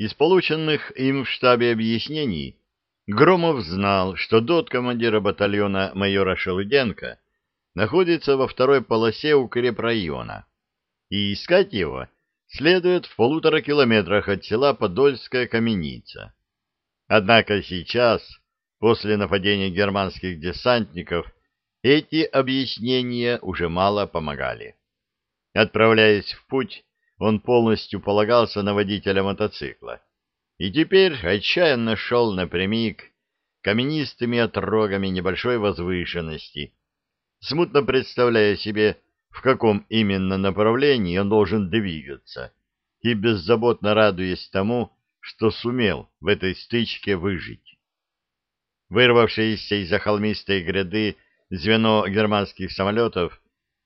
Из полученных им в штабе объяснений Громов знал, что дот командира батальона майора Шелуденко находится во второй полосе укрепрайона, и искать его следует в полутора километрах от села Подольская Каменица. Однако сейчас, после нападения германских десантников, эти объяснения уже мало помогали. Отправляясь в путь, он полностью полагался на водителя мотоцикла и теперь отчаянно шел напрямик каменистыми отрогами небольшой возвышенности, смутно представляя себе, в каком именно направлении он должен двигаться, и беззаботно радуясь тому, что сумел в этой стычке выжить. Вырвавшееся из-за холмистой гряды звено германских самолетов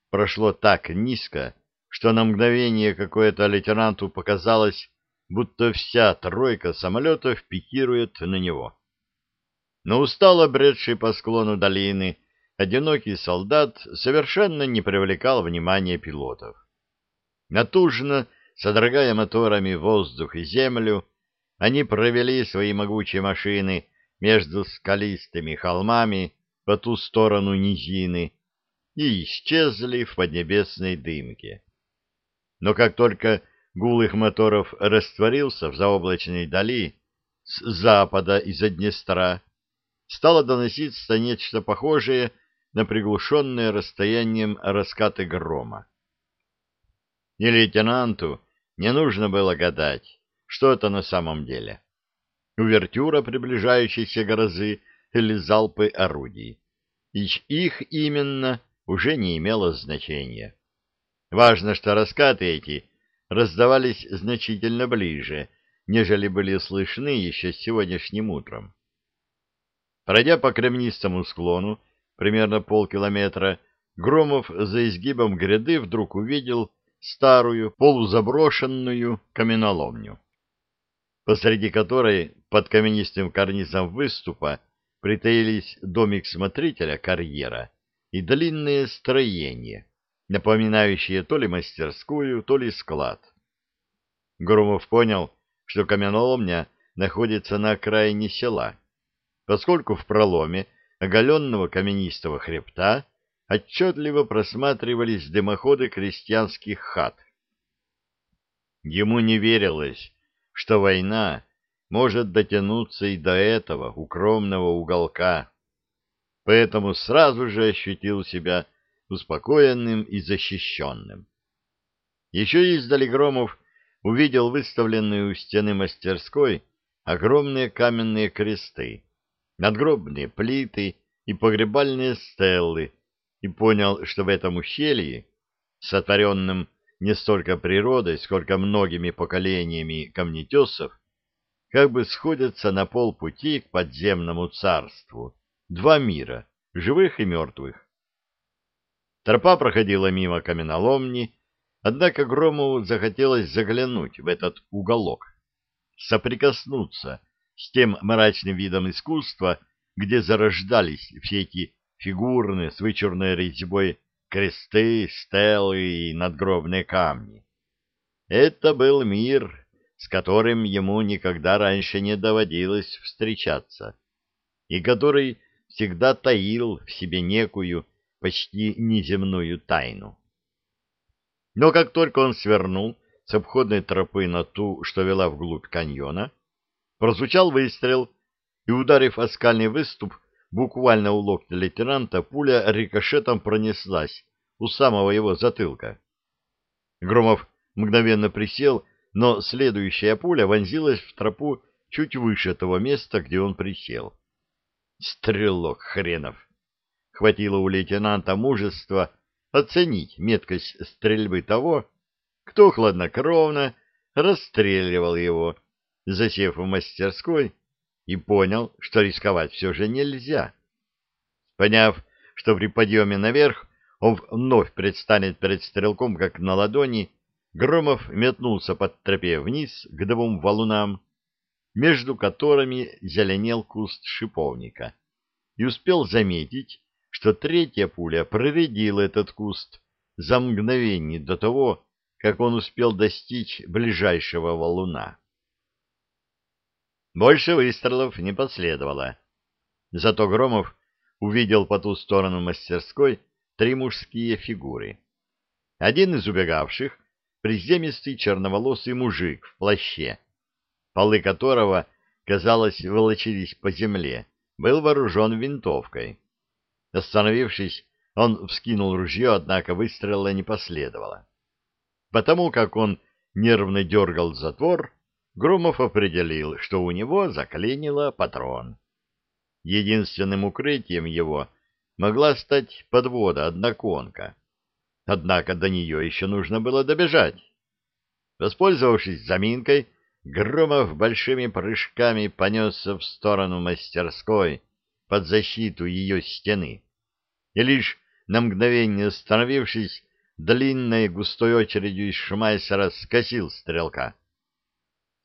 прошло так низко, что на мгновение какое-то лейтенанту показалось, будто вся тройка самолетов пикирует на него. Но устало бредший по склону долины одинокий солдат совершенно не привлекал внимания пилотов. Натужно, содрогая моторами воздух и землю, они провели свои могучие машины между скалистыми холмами по ту сторону низины и исчезли в поднебесной дымке. Но как только гул их моторов растворился в заоблачной дали с запада из-за Днестра, стало доноситься нечто похожее на приглушенное расстоянием раскаты грома. И лейтенанту не нужно было гадать, что это на самом деле. Увертюра приближающейся грозы или залпы орудий. И их именно уже не имело значения. Важно, что раскаты эти раздавались значительно ближе, нежели были слышны еще сегодняшним утром. Пройдя по кремнистому склону примерно полкилометра, Громов за изгибом гряды вдруг увидел старую полузаброшенную каменоломню, посреди которой под каменистым карнизом выступа притаились домик смотрителя карьера и длинное строение, напоминающее то ли мастерскую, то ли склад. Громов понял, что каменоломня находится на окраине села, поскольку в проломе оголенного каменистого хребта отчетливо просматривались дымоходы крестьянских хат. Ему не верилось, что война может дотянуться и до этого укромного уголка, поэтому сразу же ощутил себя успокоенным и защищенным. Еще издали Громов увидел выставленные у стены мастерской огромные каменные кресты, надгробные плиты и погребальные стеллы, и понял, что в этом ущелье, сотворенном не столько природой, сколько многими поколениями камнетесов, как бы сходятся на полпути к подземному царству два мира, живых и мертвых. Тропа проходила мимо каменоломни, однако Громову захотелось заглянуть в этот уголок, соприкоснуться с тем мрачным видом искусства, где зарождались все эти фигурные с вычурной резьбой кресты, стелы и надгробные камни. Это был мир, с которым ему никогда раньше не доводилось встречаться, и который всегда таил в себе некую почти неземную тайну. Но как только он свернул с обходной тропы на ту, что вела вглубь каньона, прозвучал выстрел, и, ударив о скальный выступ, буквально у локтя лейтенанта, пуля рикошетом пронеслась у самого его затылка. Громов мгновенно присел, но следующая пуля вонзилась в тропу чуть выше того места, где он присел. Стрелок хренов! Хватило у лейтенанта мужества оценить меткость стрельбы того, кто хладнокровно расстреливал его, засев в мастерской, и понял, что рисковать все же нельзя. Поняв, что при подъеме наверх он вновь предстанет перед стрелком, как на ладони, Громов метнулся под тропе вниз к двум валунам, между которыми зеленел куст шиповника, и успел заметить, что третья пуля проредила этот куст за мгновение до того, как он успел достичь ближайшего валуна. Больше выстрелов не последовало. Зато Громов увидел по ту сторону мастерской три мужские фигуры. Один из убегавших — приземистый черноволосый мужик в плаще, полы которого, казалось, волочились по земле, был вооружен винтовкой. Остановившись, он вскинул ружье, однако выстрела не последовало. Потому как он нервно дергал затвор, Громов определил, что у него заклинило патрон. Единственным укрытием его могла стать подвода одноконка. Однако до нее еще нужно было добежать. Воспользовавшись заминкой, Громов большими прыжками понесся в сторону мастерской под защиту ее стены. И лишь на мгновение остановившись, длинной густой очередью из шмайсера скосил стрелка.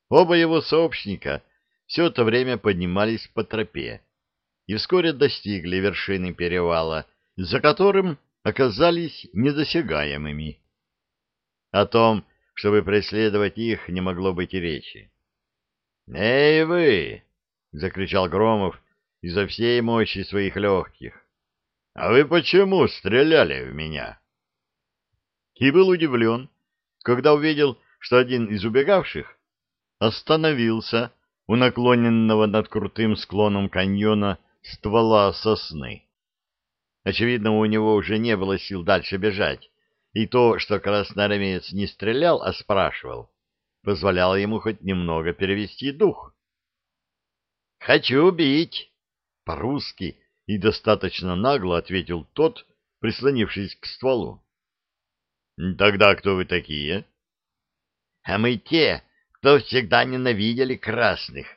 Оба его сообщника все это время поднимались по тропе и вскоре достигли вершины перевала, за которым оказались недосягаемыми. О том, чтобы преследовать их, не могло быть и речи. «Эй вы!» — закричал Громов изо всей мощи своих легких. «А вы почему стреляли в меня?» И был удивлен, когда увидел, что один из убегавших остановился у наклоненного над крутым склоном каньона ствола сосны. Очевидно, у него уже не было сил дальше бежать, и то, что красноармеец не стрелял, а спрашивал, позволяло ему хоть немного перевести дух. «Хочу бить!» По-русски и достаточно нагло ответил тот, прислонившись к стволу. «Тогда кто вы такие?» «А мы те, кто всегда ненавидели красных,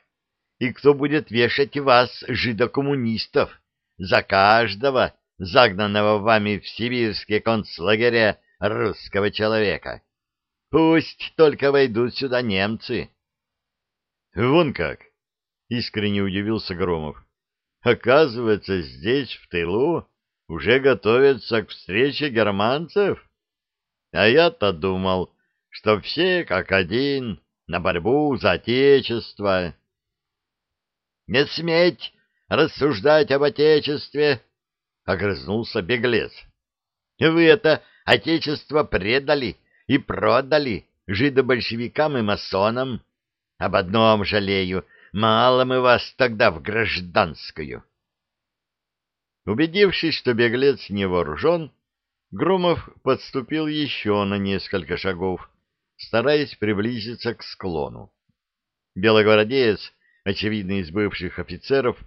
и кто будет вешать вас, жидокоммунистов, за каждого, загнанного вами в сибирские концлагеря русского человека. Пусть только войдут сюда немцы». «Вон как!» — искренне удивился Громов. «Оказывается, здесь, в тылу, уже готовятся к встрече германцев? А я-то думал, что все как один на борьбу за отечество». «Не сметь рассуждать об отечестве!» — огрызнулся беглец. «Вы это отечество предали и продали жидобольшевикам и масонам. Об одном жалею, мало мы вас тогда в гражданскую. Убедившись, что беглец не вооружен, Громов подступил еще на несколько шагов, стараясь приблизиться к склону. Белогвардеец, очевидно из бывших офицеров,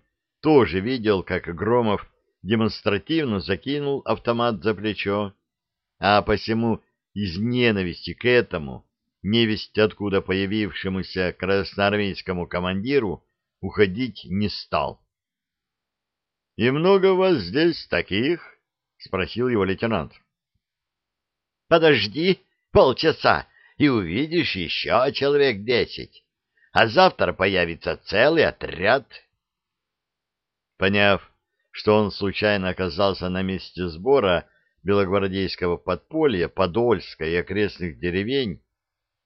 тоже видел, как Громов демонстративно закинул автомат за плечо, а посему из ненависти к этому, невесть откуда появившемуся красноармейскому командиру, уходить не стал. — И много вас здесь таких? — спросил его лейтенант. — Подожди полчаса, и увидишь еще человек десять, а завтра появится целый отряд. Поняв, что он случайно оказался на месте сбора, белогвардейского подполья, Подольска и окрестных деревень,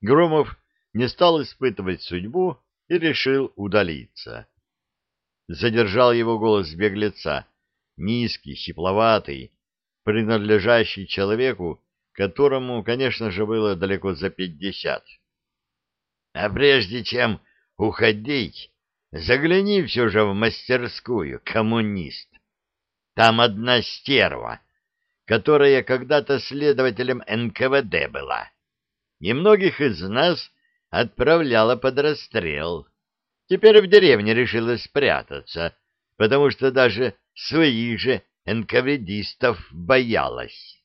Громов не стал испытывать судьбу и решил удалиться. Задержал его голос беглеца, низкий, щипловатый, принадлежащий человеку, которому, конечно же, было далеко за пятьдесят. А прежде чем уходить, загляни все же в мастерскую, коммунист. Там одна стерва — которая когда-то следователем НКВД была, и многих из нас отправляла под расстрел. Теперь в деревне решила спрятаться, потому что даже своих же НКВДистов боялась.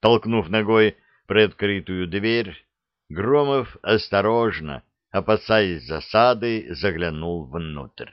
Толкнув ногой приоткрытую дверь, Громов осторожно, опасаясь засады, заглянул внутрь.